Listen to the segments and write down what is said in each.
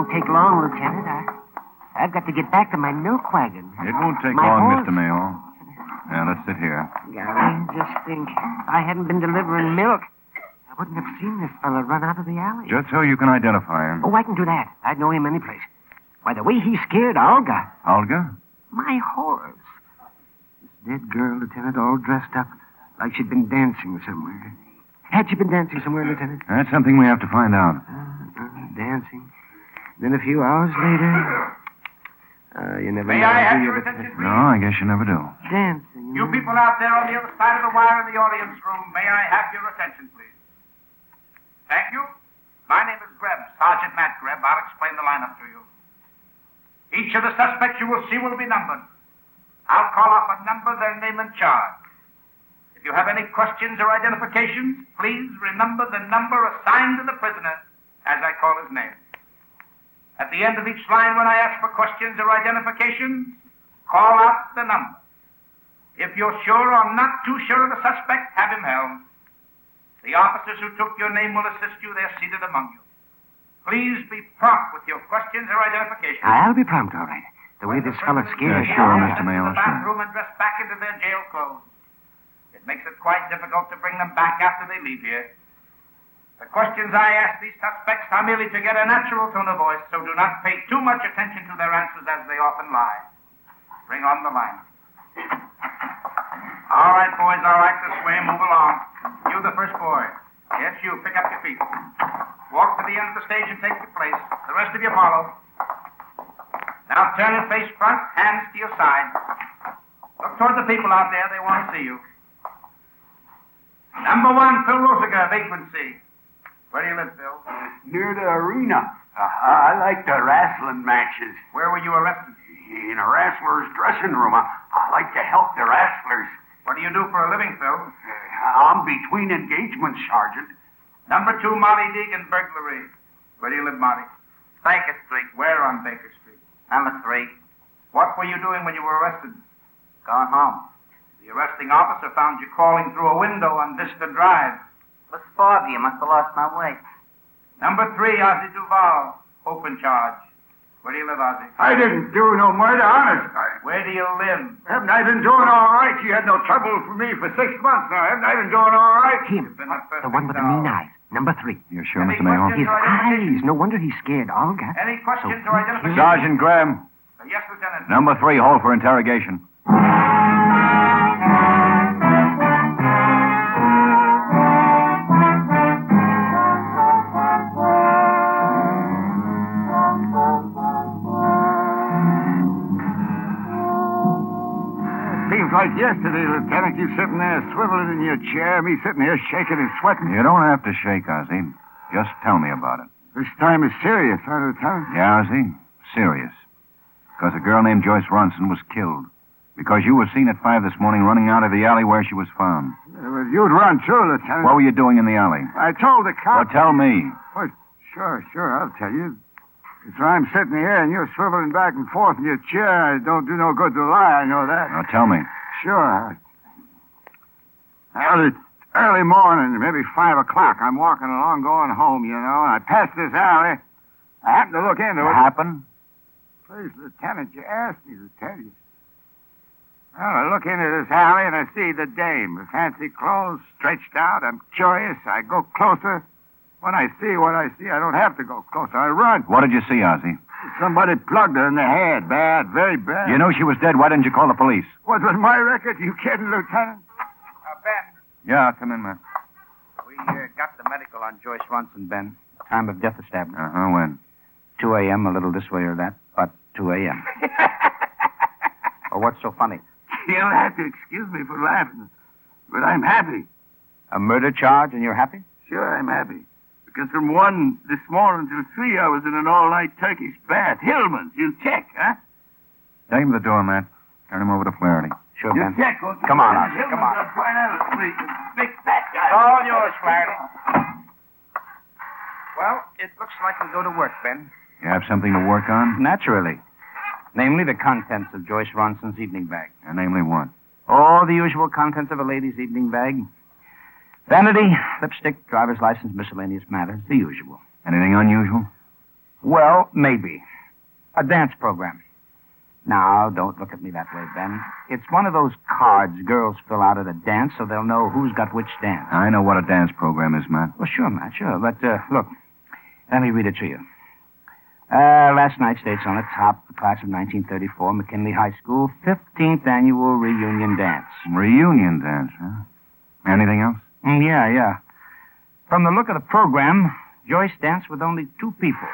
Won't take long, Lieutenant. I, I've got to get back to my milk wagon. It won't take My long, horse. Mr. Mayo. Now, let's sit here. Golly, just think. If I hadn't been delivering milk, I wouldn't have seen this fella run out of the alley. Just so you can identify him. Oh, I can do that. I'd know him any place. By the way he scared Olga. Olga? My horse. This dead girl, Lieutenant, all dressed up like she'd been dancing somewhere. Had she been dancing somewhere, Lieutenant? That's something we have to find out. Uh, dancing. Then a few hours later. Uh, you never May know, I do have your Lieutenant? attention, No. I guess you never do. Dancing. You people out there on the other side of the wire in the audience room, may I have your attention, please? Thank you. My name is Greb, Sergeant Matt Greb. I'll explain the lineup to you. Each of the suspects you will see will be numbered. I'll call off a number, their name and charge. If you have any questions or identifications, please remember the number assigned to the prisoner as I call his name. At the end of each line, when I ask for questions or identifications, call out the number. If you're sure or not too sure of the suspect, have him held. The officers who took your name will assist you. They're seated among you. Please be prompt with your questions or identifications. I'll be prompt, all right. The way this fella scared Yeah, sure, Mr. Mayo, To the sure. bathroom and dressed back into their jail clothes. It makes it quite difficult to bring them back after they leave here. The questions I ask these suspects are merely to get a natural tone of voice, so do not pay too much attention to their answers as they often lie. Bring on the line. All right, boys, all right, this way, move along. You, the first boy. Yes, you, pick up your feet. Walk to the end of the stage and take your place. The rest of you follow. Now turn and face front, hands to your side. Look toward the people out there. They want to see you. Number one, Phil Rosiger, vagrancy. Where do you live, Phil? Near the arena. Uh, I like the wrestling matches. Where were you arrested? In a wrestler's dressing room. I, I like to help the wrestlers. What do you do for a living, Phil? Uh, I'm between engagements, Sergeant. Number two, Molly Deegan, burglary. Where do you live, Molly? Baker Street. Where on Baker Street? Number three. What were you doing when you were arrested? Gone home. The arresting officer found you crawling through a window on Vista Drive. Was foggy. I must have lost my way. Number three, Ozzy Duval, open charge. Where do you live, Ozzy? I didn't do no murder, honest. I, Where do you live? haven't I been doing all right? You had no trouble for me for six months now. Haven't I been doing all right? Him. Been The one with the mean eyes. Number three. You're sure, Any Mr. Mayo? questions? His eyes. No wonder he's scared Olga. Any questions So or identification? Sergeant Graham, Uh, yes, Lieutenant. number three, hold for interrogation. Seems like yesterday, Lieutenant. You sitting there swiveling in your chair, me sitting here shaking and sweating. You don't have to shake, Ozzy. Just tell me about it. This time is serious, huh, Lieutenant? Yeah, Ozzy? Serious. Because a girl named Joyce Ronson was killed. Because you were seen at five this morning running out of the alley where she was found. Well, you'd run too, Lieutenant. What were you doing in the alley? I told the Well, cop. tell me. Well, sure, sure, I'll tell you. It's why I'm sitting here and you're swiveling back and forth in your chair. It don't do no good to lie, I know that. Now, tell me. Sure. Well, it's early morning, maybe five o'clock. I'm walking along going home, you know. I passed this alley. I happened to look into it. What happened? Please, Lieutenant, you asked me to tell you. Well, I look into this alley and I see the dame, the fancy clothes stretched out. I'm curious. I go closer. When I see what I see, I don't have to go closer. I run. What did you see, Ozzy? Somebody plugged her in the head. Bad, very bad. You know she was dead. Why didn't you call the police? What was it my record? You kidding, Lieutenant? Uh, Ben, Yeah, come in, man. We uh, got the medical on Joyce Ronson, Ben. Time of death established. Uh-huh, when? 2 a.m., a little this way or that, but 2 a.m. well, what's so funny? You'll have to excuse me for laughing, but I'm happy. A murder charge, and you're happy? Sure, I'm happy. Because from one this morning till three, I was in an all-night Turkish bath. Hillman's, you check, huh? Take him to the door, Matt. Turn him over to Flaherty. Sure, You Ben. check, won't you? Come on, Hillman's, Oscar, come on. I'll find out a freak. Big fat guy. All yours, Flaherty. Well, it looks like we go to work, Ben. You have something to work on? Naturally. Namely, the contents of Joyce Ronson's evening bag. Uh, namely what? All the usual contents of a lady's evening bag. Vanity, lipstick, driver's license, miscellaneous matters, the usual. Anything unusual? Well, maybe. A dance program. Now, don't look at me that way, Ben. It's one of those cards girls fill out at a dance so they'll know who's got which dance. I know what a dance program is, Matt. Well, sure, Matt, sure. But, uh, look, let me read it to you. Uh, last night's dates on the top, the class of 1934, McKinley High School, 15th annual reunion dance. Reunion dance, huh? Anything else? Mm, yeah, yeah. From the look of the program, Joyce danced with only two people,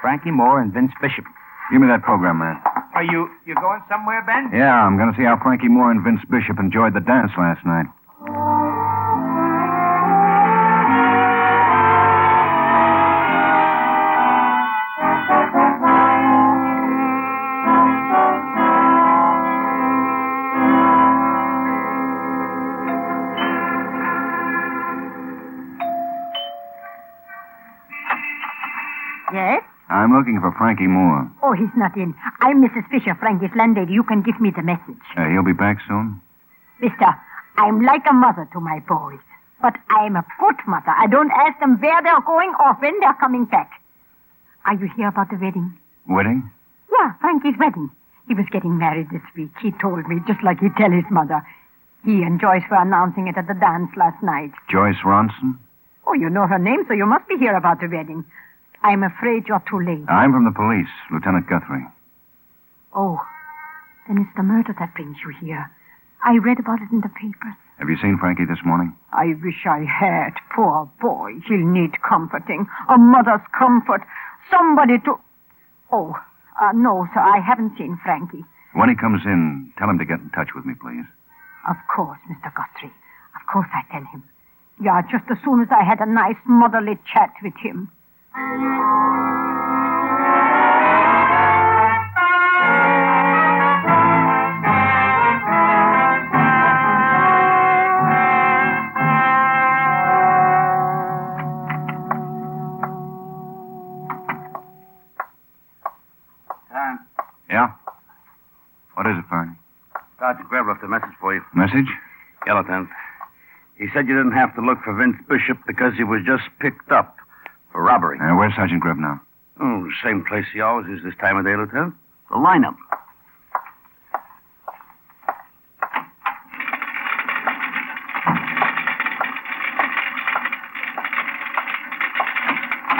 Frankie Moore and Vince Bishop. Give me that program, man. Are you you going somewhere, Ben? Yeah, I'm going to see how Frankie Moore and Vince Bishop enjoyed the dance last night. Looking for Frankie Moore. Oh, he's not in. I'm Mrs. Fisher, Frankie's landlady. You can give me the message. Uh, he'll be back soon. Mister, I'm like a mother to my boys. But I'm a good mother. I don't ask them where they're going or when they're coming back. Are you here about the wedding? Wedding? Yeah, Frankie's wedding. He was getting married this week. He told me, just like he'd tell his mother. He and Joyce were announcing it at the dance last night. Joyce Ronson? Oh, you know her name, so you must be here about the wedding. I'm afraid you're too late. I'm from the police, Lieutenant Guthrie. Oh, then it's the murder that brings you here. I read about it in the papers. Have you seen Frankie this morning? I wish I had. Poor boy. He'll need comforting. A mother's comfort. Somebody to. Oh, uh, no, sir. I haven't seen Frankie. When he comes in, tell him to get in touch with me, please. Of course, Mr. Guthrie. Of course I tell him. Yeah, just as soon as I had a nice motherly chat with him. Yeah? What is it, Barney? Sergeant Greb left a message for you. Message? Lieutenant. He said you didn't have to look for Vince Bishop because he was just picked up for robbery. Uh, where's Sergeant Greb now? Oh, same place he always is this time of day, Lieutenant. The lineup.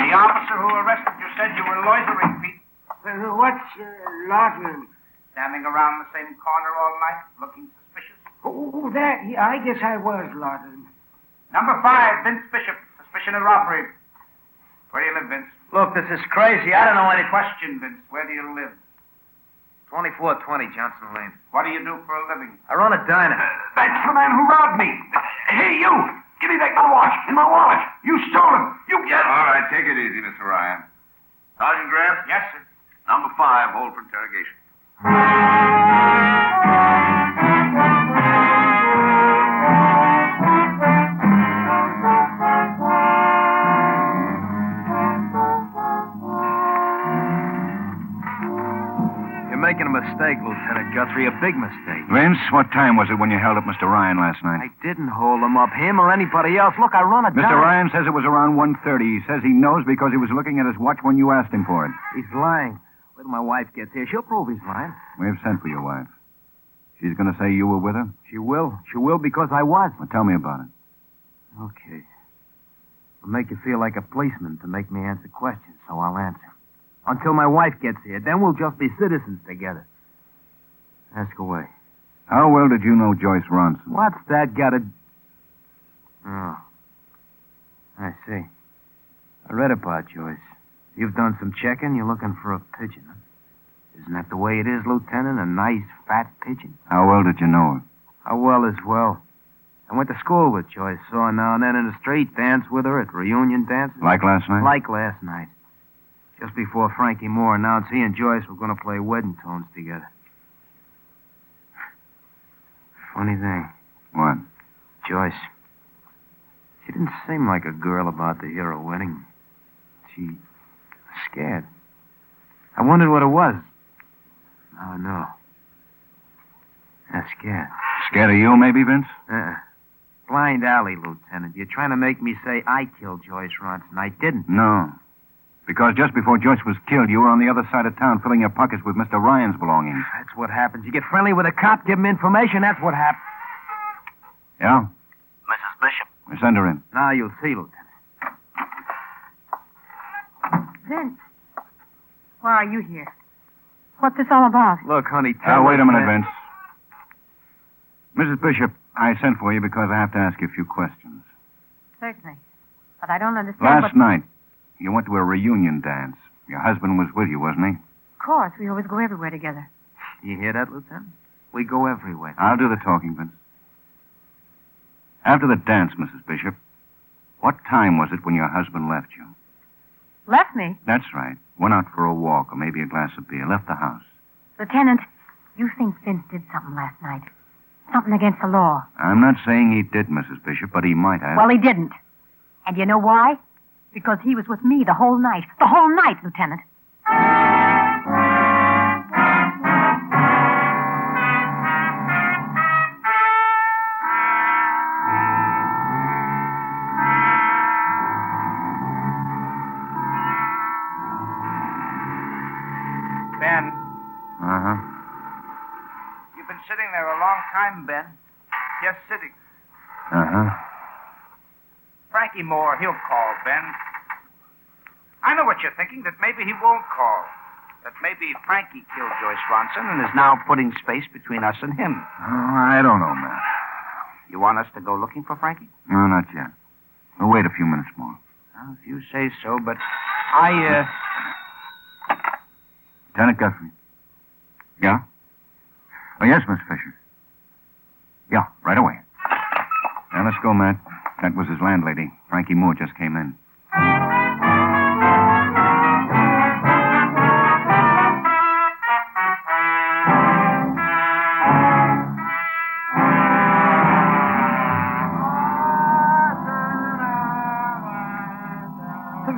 The officer who arrested you said you were loitering, Pete. Uh, what's uh, loitering? Standing around the same corner all night, looking suspicious. Oh, that. Yeah, I guess I was loitering. Number five, Vince Bishop. Suspicion of robbery. Where do you live, Vince? Look, this is crazy. I don't know any Question, Vince. Where do you live? 2420 Johnson Lane. What do you do for a living? I run a diner. That's the man who robbed me. Hey, you! Give me back my watch and my wallet. You stole him. You get All right, take it easy, Mr. Ryan. Sergeant Greb, Yes, sir. number five, hold for interrogation. Mistake, Lieutenant Guthrie. A big mistake. Vince, what time was it when you held up Mr. Ryan last night? I didn't hold him up, him or anybody else. Look, I run a Mr. Ryan says it was around 1.30. He says he knows because he was looking at his watch when you asked him for it. He's lying. Wait till my wife gets here. She'll prove he's lying. We've sent for your wife. She's going to say you were with her? She will. She will because I was. Well, tell me about it. Okay. I'll make you feel like a policeman to make me answer questions, so I'll answer. Until my wife gets here. Then we'll just be citizens together. Ask away. How well did you know Joyce Ronson? What's that got to... Oh. I see. I read about Joyce. You've done some checking. You're looking for a pigeon, huh? Isn't that the way it is, Lieutenant? A nice, fat pigeon. How well did you know her? How well as well. I went to school with Joyce. Saw her now and then in the street. Danced with her at reunion dances. Like last night? Like last night. Just before Frankie Moore announced he and Joyce were going to play wedding tones together. Funny thing. What? Joyce. She didn't seem like a girl about to hear a wedding. She was scared. I wondered what it was. Now I know. I'm scared. Scared of you, maybe, Vince? Uh-uh. Blind alley, Lieutenant. You're trying to make me say I killed Joyce Ronson. I didn't. No. Because just before Joyce was killed, you were on the other side of town filling your pockets with Mr. Ryan's belongings. That's what happens. You get friendly with a cop, give him information. That's what happens. Yeah? Mrs. Bishop. We send her in. Now you'll see, Lieutenant. Vince, why are you here? What's this all about? Look, honey, Now, tell wait a minute, that- Vince. Mrs. Bishop, I sent for you because I have to ask you a few questions. Certainly. But I don't understand Last what... night, you went to a reunion dance. Your husband was with you, wasn't he? Of course, we always go everywhere together. You hear that, Lieutenant? We go everywhere. I'll do the talking, Vince. After the dance, Mrs. Bishop, what time was it when your husband left you? Left me. That's right. Went out for a walk or maybe a glass of beer. Left the house. Lieutenant, you think Vince did something last night. Something against the law. I'm not saying he did, Mrs. Bishop, but he might have. Well, he didn't. And you know why? Because he was with me the whole night. The whole night, Lieutenant. Ben, Uh huh. you've been sitting there a long time, Ben. Just sitting. Frankie Moore, he'll call, Ben. I know what you're thinking, that maybe he won't call. That maybe Frankie killed Joyce Ronson and is now putting space between us and him. Oh, I don't know, Matt. You want us to go looking for Frankie? No, not yet. We'll wait a few minutes more. Well, if you say so, but I, uh, Lieutenant Guthrie. Yeah? Oh, yes, Miss Fisher. Yeah, right away. Now, let's go, Matt. That was his landlady. Frankie Moore just came in.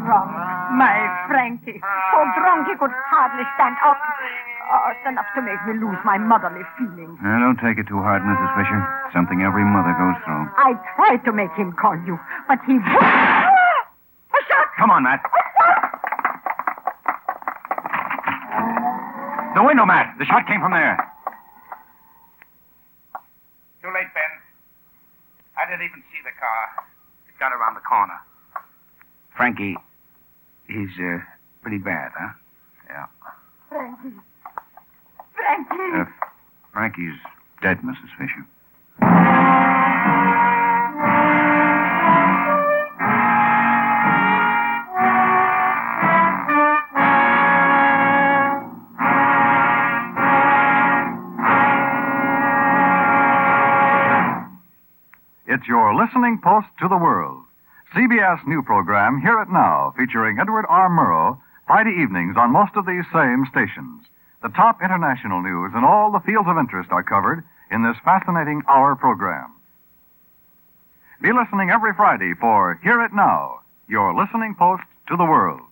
Drunk. My Frankie. So drunk he could hardly stand up. It's enough to make me lose my motherly feelings. Now, don't take it too hard, Mrs. Fisher. Something every mother goes through. I tried to make him call you, but he would. A shot! Come on, Matt. The window, Matt. The shot came from there. too late, Ben. I didn't even see the car. It got around the corner. Frankie, he's, uh, pretty bad, huh? Yeah. Frankie. Frankie. Uh, Frankie's dead, Mrs. Fisher. It's your listening post to the world. CBS new program Hear It Now, featuring Edward R. Murrow, Friday evenings on most of these same stations. The top international news and all the fields of interest are covered in this fascinating hour program. Be listening every Friday for Hear It Now, your listening post to the world.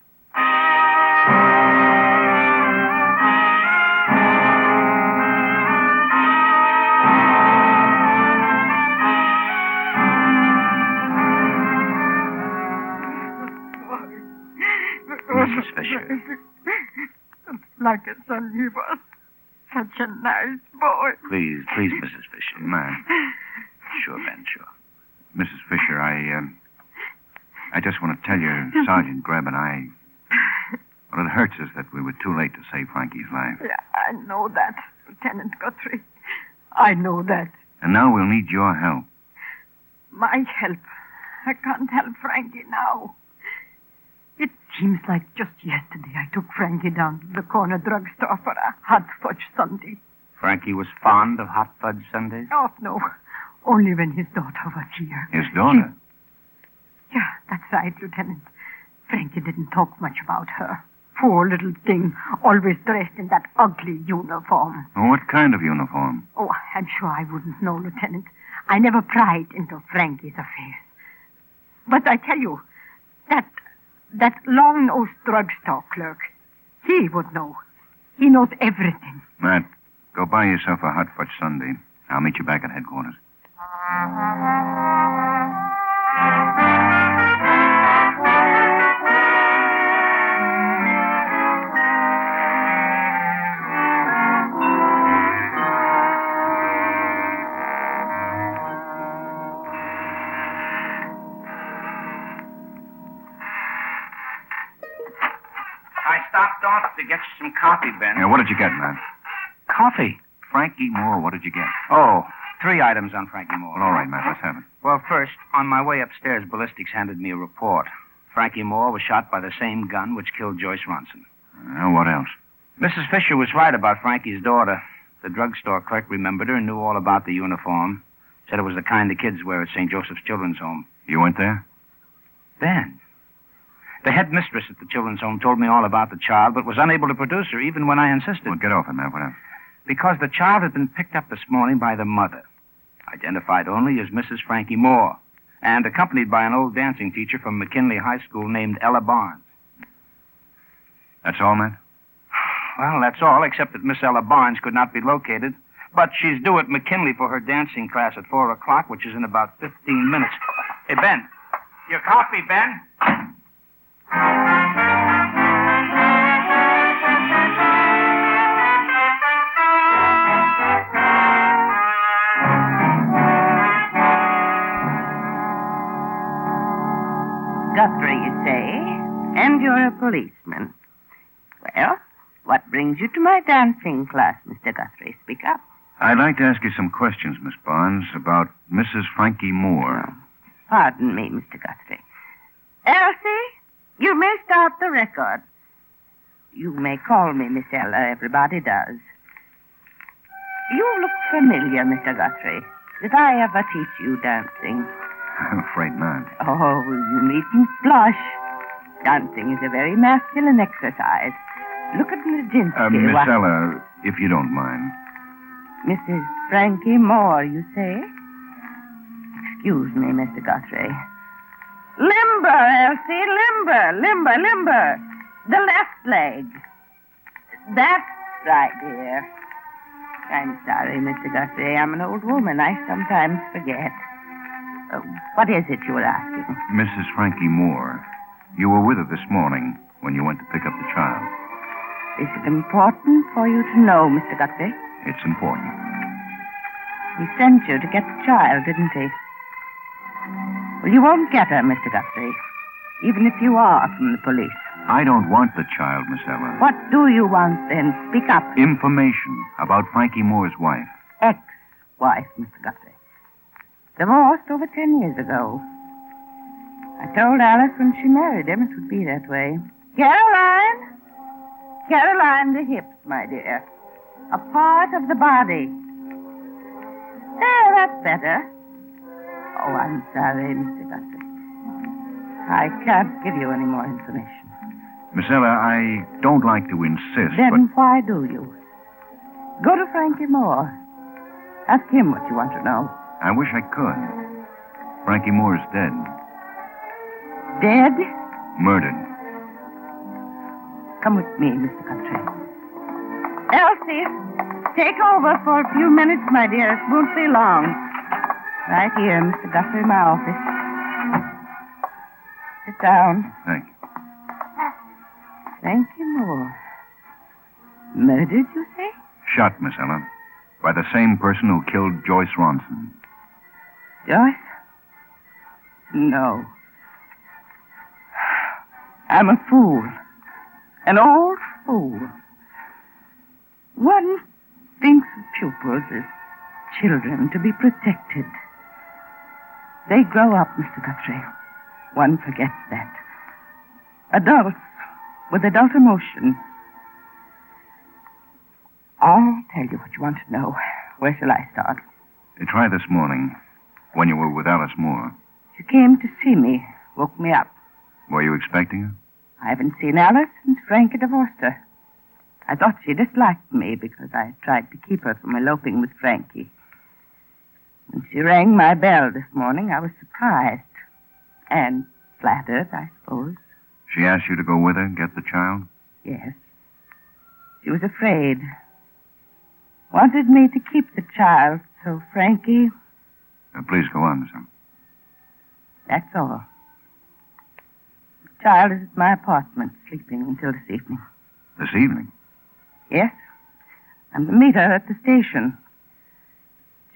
Mrs. Fisher. Like a son he was. Such a nice boy. Please, please, Mrs. Fisher. Matt. Sure, Ben, sure. Mrs. Fisher, I, um, I just want to tell you, Sergeant Greb and I, Well, it hurts us that we were too late to save Frankie's life. Yeah, I know that, Lieutenant Guthrie. I know that. And now we'll need your help. My help. I can't help Frankie now. It's seems like just yesterday I took Frankie down to the corner drugstore for a hot fudge sundae. Frankie was fond of hot fudge sundaes? Oh, no. Only when his daughter was here. His daughter? Yeah, that's right, Lieutenant. Frankie didn't talk much about her. Poor little thing, always dressed in that ugly uniform. What kind of uniform? Oh, I'm sure I wouldn't know, Lieutenant. I never pried into Frankie's affairs. But I tell you, that that long-nosed drugstore clerk, he would know. He knows everything. Matt, go buy yourself a hot fudge sundae. I'll meet you back at headquarters. To get you some coffee, Ben. Yeah, what did you get, man? Coffee? Frankie Moore, what did you get? Oh, three items on Frankie Moore. Well, all right, Matt, let's have it. Well, first, on my way upstairs, ballistics handed me a report. Frankie Moore was shot by the same gun which killed Joyce Ronson. Uh, what else? Mrs. Fisher was right about Frankie's daughter. The drugstore clerk remembered her and knew all about the uniform. Said it was the kind the kids wear at St. Joseph's Children's Home. You went there? Ben. The headmistress at the children's home told me all about the child, but was unable to produce her even when I insisted. Well, get off. What else? Because the child had been picked up this morning by the mother, identified only as Mrs. Frankie Moore, and accompanied by an old dancing teacher from McKinley High School named Ella Barnes. That's all, Matt? Well, that's all, except that Miss Ella Barnes could not be located. But she's due at McKinley for her dancing class at 4 o'clock, which is in about 15 minutes. Hey, Ben. Your coffee, Ben. Guthrie, you say, and you're a policeman. Well, what brings you to my dancing class, Mr. Guthrie? Speak up. I'd like to ask you some questions, Miss Barnes, about Mrs. Frankie Moore. Oh, pardon me, Mr. Guthrie. Elsie, you may start the record. You may call me Miss Ella. Everybody does. You look familiar, Mr. Guthrie. Did I ever teach you dancing? I'm afraid not. Oh, you needn't blush. Dancing is a very masculine exercise. Look at Nijinsky. Uh, Miss What- Ella, if you don't mind. Mrs. Frankie Moore, you say? Excuse me, Mr. Guthrie. Limber, Elsie, limber, limber, limber. The left leg. That's right, dear. I'm sorry, Mr. Guthrie. I'm an old woman. I sometimes forget. Uh, what is it you were asking? Mrs. Frankie Moore, you were with her this morning when you went to pick up the child. Is it important for you to know, Mr. Guthrie? It's important. He sent you to get the child, didn't he? Well, you won't get her, Mr. Guthrie, even if you are from the police. I don't want the child, Miss Ella. What do you want, then? Speak up. Information about Frankie Moore's wife. Ex-wife, Mr. Guthrie. Divorced over ten years ago. I told Alice when she married him it would be that way. Caroline! Caroline, the hips, my dear. A part of the body. There, that's better. Oh, I'm sorry, Mr. Guthrie. I can't give you any more information. Miss Ella, I don't like to insist, Then why do you? Go to Frankie Moore. Ask him what you want to know. I wish I could. Frankie Moore's dead. Dead? Murdered. Come with me, Mr. Guthrie. Elsie, take over for a few minutes, my dear. It won't be long. Right here, Mr. Guthrie, my office. Sit down. Thank you. Thank you, Moore. Murdered, you say? Shot, Miss Ella, by the same person who killed Joyce Ronson. Joyce? No. I'm a fool. An old fool. One thinks of pupils as children to be protected. They grow up, Mr. Guthrie. One forgets that. Adults with adult emotions. I'll tell you what you want to know. Where shall I start? You tried this morning when you were with Alice Moore. She came to see me, woke me up. Were you expecting her? I haven't seen Alice since Frankie divorced her. I thought she disliked me because I tried to keep her from eloping with Frankie. When she rang my bell this morning, I was surprised. And flattered, I suppose. She asked you to go with her, and get the child? Yes. She was afraid. Wanted me to keep the child, so Frankie, Uh, please go on, Hunt. that's all. The child is at my apartment, sleeping until this evening. This evening? Yes. I'm to meet her at the station.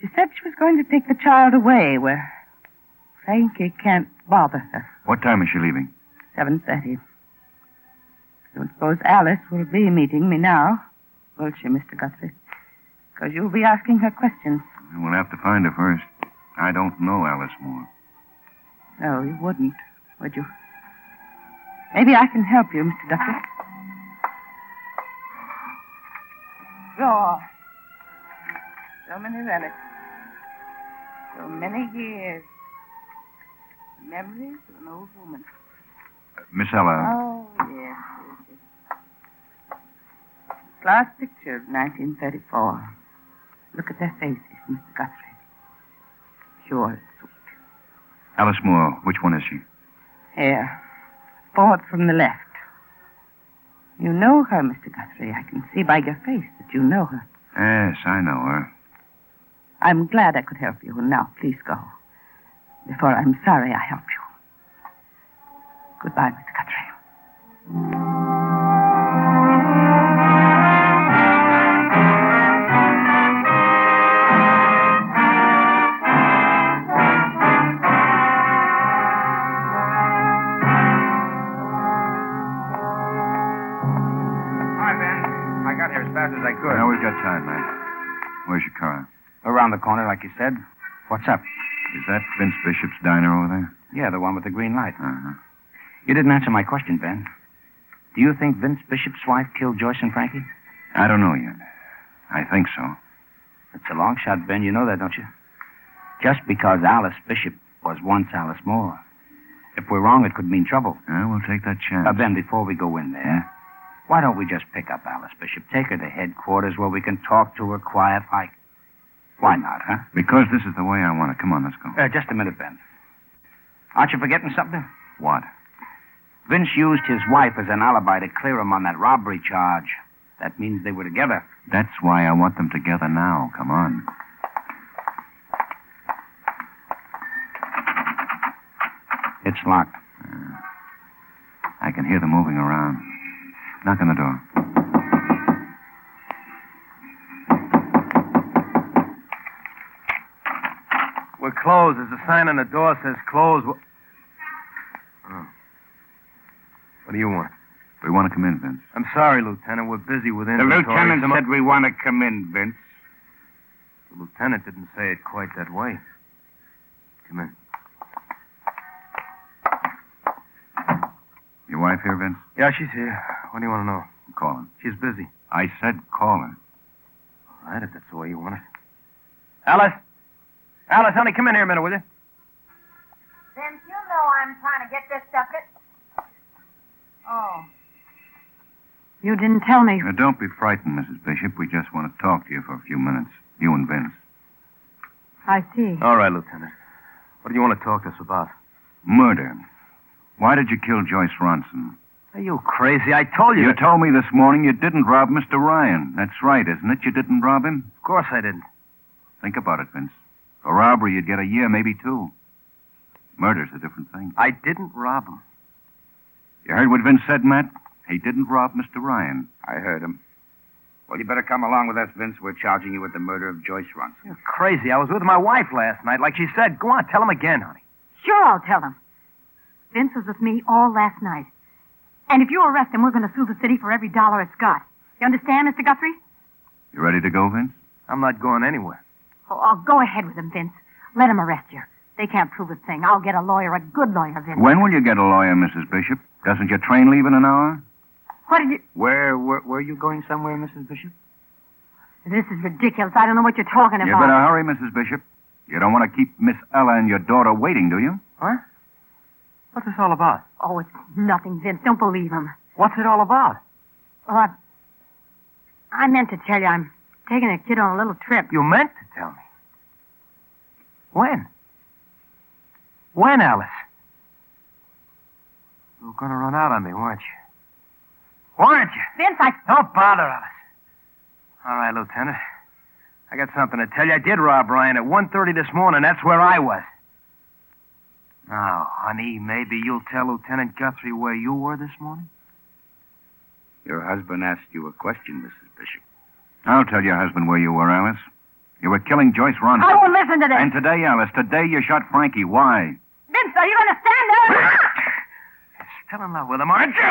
She said she was going to take the child away where Frankie can't bother her. What time is she leaving? 7.30. Don't suppose Alice will be meeting me now, will she, Mr. Guthrie? Because you'll be asking her questions. We'll have to find her first. I don't know Alice Moore. No, you wouldn't, would you? Maybe I can help you, Mr. Guthrie. Sure. So many relics. So many years. Memories of an old woman. Uh, Miss Ella, Oh, yes, yes, yes. Last picture of 1934. Look at their faces, Mr. Guthrie. Sure, sweet. Alice Moore, which one is she? Here. Fourth from the left. You know her, Mr. Guthrie. I can see by your face that you know her. Yes, I know her. I'm glad I could help you. Now, please go. Before I'm sorry I helped you. Goodbye, Mr. Guthrie. Hi, Ben. I got here as fast as I could. Now we've got time, man. Where's your car? Around the corner, like you said. What's up? Is that Vince Bishop's diner over there? Yeah, the one with the green light. Uh-huh. You didn't answer my question, Ben. Do you think Vince Bishop's wife killed Joyce and Frankie? I don't know yet. I think so. It's a long shot, Ben. You know that, don't you? Just because Alice Bishop was once Alice Moore. If we're wrong, it could mean trouble. Yeah, we'll take that chance. Now, Ben, before we go in there, why don't we just pick up Alice Bishop, take her to headquarters where we can talk to her quiet like? Why not, huh? Because this is the way I want it. Come on, let's go. Uh, just a minute, Ben. Aren't you forgetting something? What? Vince used his wife as an alibi to clear him on that robbery charge. That means they were together. That's why I want them together now. Come on. It's locked. I can hear them moving around. Knock on the door. We're closed. There's a sign on the door says closed. Wh- Oh. What do you want? We want to come in, Vince. I'm sorry, Lieutenant. We're busy with The inventory. lieutenant Some- said we want to come in, Vince. The lieutenant didn't say it quite that way. Come in. Your wife here, Vince? Yeah, she's here. What do you want to know? Call her. She's busy. I said call her. All right, if that's the way you want it. Alice? Alice, honey, come in here a minute, will you? Vince, you know I'm trying to get this stuff. Oh. You didn't tell me. Now, don't be frightened, Mrs. Bishop. We just want to talk to you for a few minutes. You and Vince. I see. All right, Lieutenant. What do you want to talk to us about? Murder. Why did you kill Joyce Ronson? Are you crazy? I told you. You told me this morning you didn't rob Mr. Ryan. That's right, isn't it? You didn't rob him? Of course I didn't. Think about it, Vince. For robbery, you'd get a year, maybe two. Murder's a different thing. I didn't rob him. You heard what Vince said, Matt? He didn't rob Mr. Ryan. I heard him. Well, you better come along with us, Vince. We're charging you with the murder of Joyce Ronson. You're crazy. I was with my wife last night, like she said. Go on, tell him again, honey. Sure, I'll tell him. Vince was with me all last night. And if you arrest him, we're going to sue the city for every dollar it's got. You understand, Mr. Guthrie? You ready to go, Vince? I'm not going anywhere. Oh, I'll go ahead with him, Vince. Let him arrest you. They can't prove a thing. I'll get a lawyer, a good lawyer, Vince. When will you get a lawyer, Mrs. Bishop? Doesn't your train leave in an hour? What did you... Where, where were you going somewhere, Mrs. Bishop? This is ridiculous. I don't know what you're talking about. You about. better hurry, Mrs. Bishop. You don't want to keep Miss Ella and your daughter waiting, do you? What? What's this all about? Oh, it's nothing, Vince. Don't believe him. What's it all about? Well, I... I meant to tell you I'm taking a kid on a little trip. You meant to tell me. When? When, Alice? You were going to run out on me, weren't you? Weren't you? Vince, I... Don't bother, Alice. All right, Lieutenant. I got something to tell you. I did rob Ryan at 1.30 this morning. That's where I was. Now, honey, maybe you'll tell Lieutenant Guthrie where you were this morning? Your husband asked you a question, Mrs. Bishop. I'll tell your husband where you were, Alice. You were killing Joyce Ronson. I won't listen to this. And today, Alice, today you shot Frankie. Why? Vince, are you going to stand there? Still in love with him, aren't you?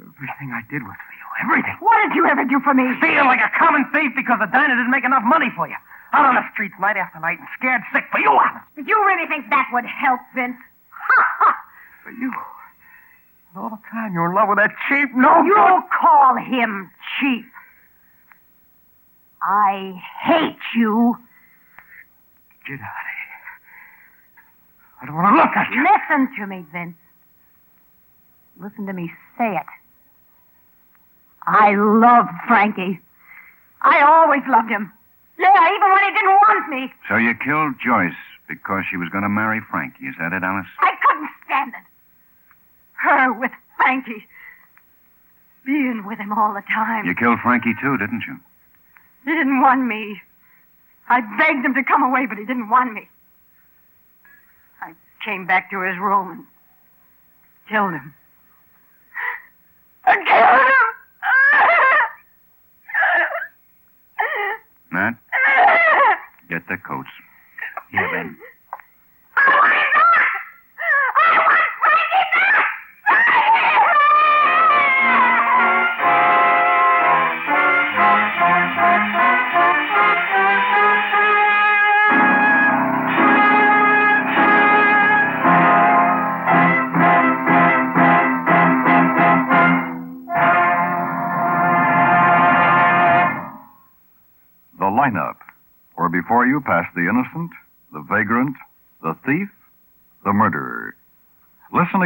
Everything I did was for you. Everything. What did you ever do for me? Steal like a common thief because the diner didn't make enough money for you. Out on the streets night after night and scared sick for you, Alice. Did you really think that would help, Vince? Ha ha! For you. And all the time you're in love with that cheap, no you good- call him cheap. I hate you. Get out of here. I don't want to look at you. Listen to me, Vince. Listen to me say it. I love Frankie. I always loved him. Yeah, even when he didn't want me. So you killed Joyce because she was going to marry Frankie. Is that it, Alice? I couldn't stand it. Her with Frankie. Being with him all the time. You killed Frankie, too, didn't you? He didn't want me. I begged him to come away, but he didn't want me. I came back to his room and killed him.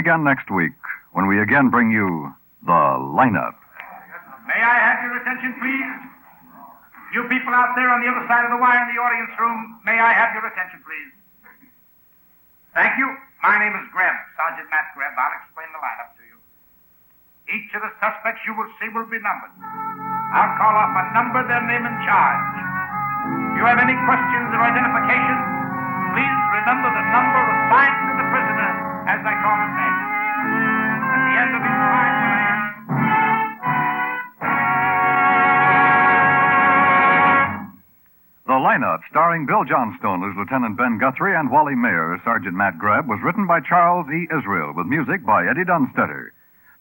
Again next week when we again bring you the lineup. May I have your attention, please? You people out there on the other side of the wire in the audience room, may I have your attention, please? Thank you. My name is Greb, Sergeant Matt Greb. I'll explain the lineup to you. Each of the suspects you will see will be numbered. I'll call off a number, their name, and charge. If you have any questions or identification, please remember the number assigned to the prisoner as I call his name. The lineup, starring Bill Johnstone as Lieutenant Ben Guthrie and Wally Maher as Sergeant Matt Greb, was written by Charles E. Israel with music by Eddie Dunstedter.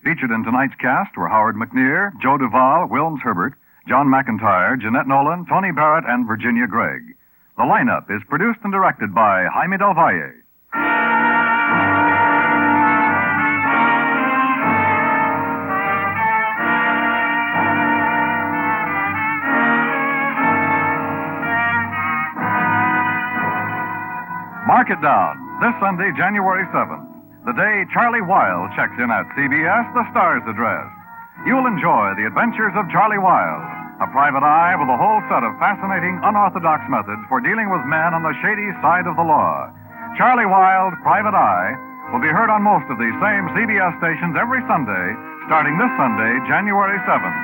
Featured in tonight's cast were Howard McNear, Joe Duvall, Wilms Herbert, John McIntire, Jeanette Nolan, Tony Barrett, and Virginia Gregg. The lineup is produced and directed by Jaime Del Valle. Mark it down. This Sunday, January 7th, the day Charlie Wild checks in at CBS, the Stars Address. You'll enjoy the adventures of Charlie Wild, a private eye with a whole set of fascinating, unorthodox methods for dealing with men on the shady side of the law. Charlie Wild, Private Eye, will be heard on most of these same CBS stations every Sunday, starting this Sunday, January 7th.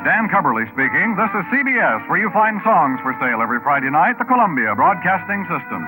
Dan Cubberly speaking. This is CBS, where you find songs for sale every Friday night, the Columbia Broadcasting System.